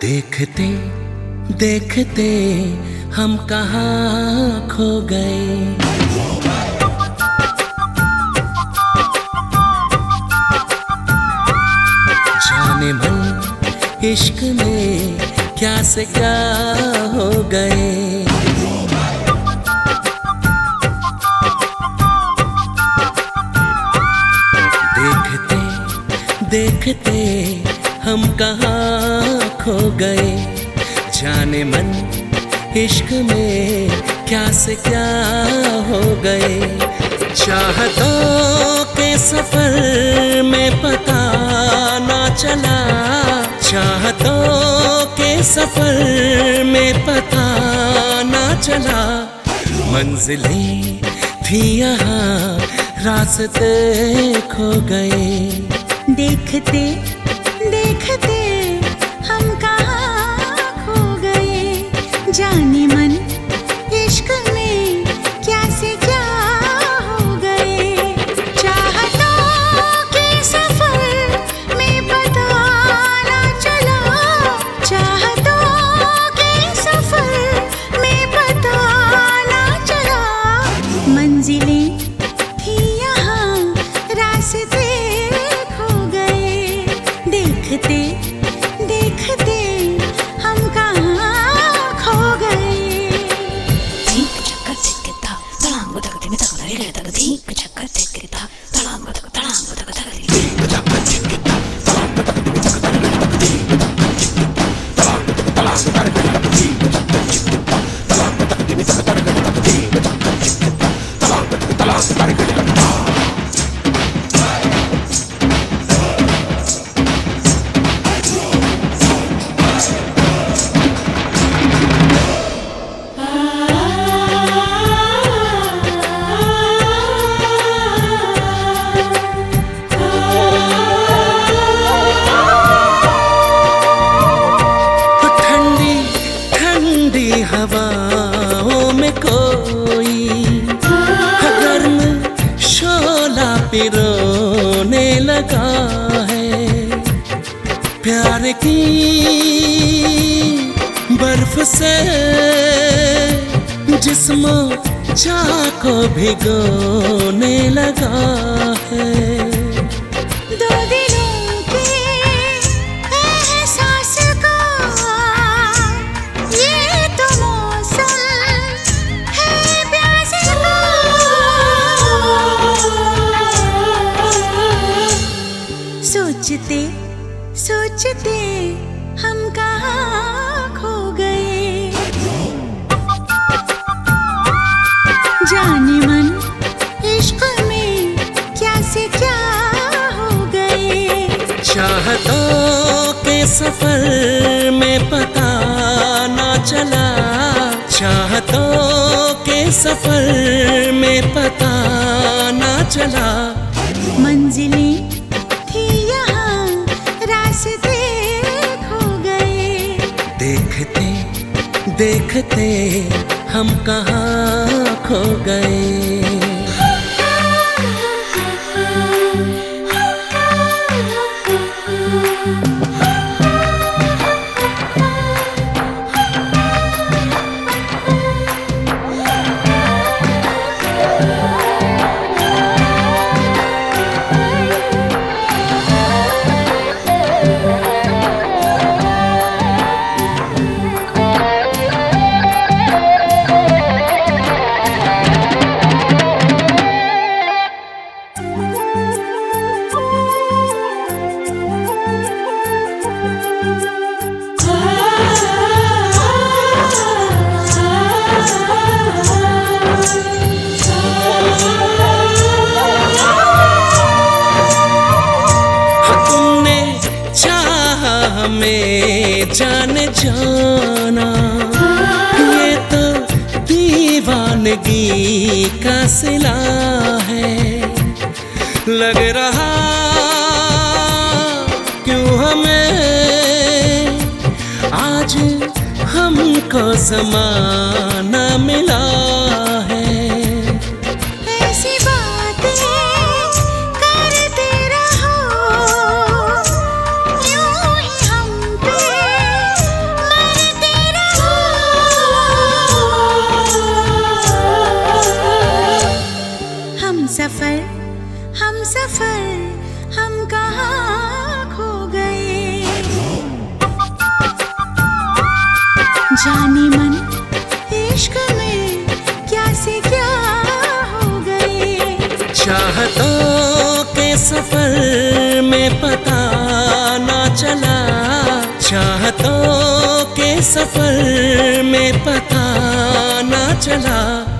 देखते देखते हम कहाँ खो गए। जाने मन इश्क में क्या से क्या हो गए। देखते देखते हम कहाँ खो गए। जाने मन इश्क में क्या से क्या हो गए। चाहतों के सफ़र में पता ना चला। चाहतों के सफ़र में पता ना चला। मंजिलें थी यहाँ, रास्ते खो गए। देखते तक तिमी तक रे तक धिक चक्कर धिक्किता तळांग तक तळांग तक तक रे तो की बर्फ़ से जिसम छा को भिगोने लगा है। दो दिलों चाहतों के सफ़र में पता ना चला। चाहतों के सफ़र में पता ना चला। मंजिलें थी यहाँ रास्ते खो गए। देखते देखते हम कहाँ खो गए। हमें जान जाना। ये तो दीवानगी का सिला है। लग रहा क्यों हमें आज हमको जमाना मिला सफ़र, हम सफ़र, हम कहाँ खो गए? जाने मन इश्क में क्या से क्या हो गए? चाहतों के सफ़र में पता ना चला। चाहतों के सफ़र में पता ना चला।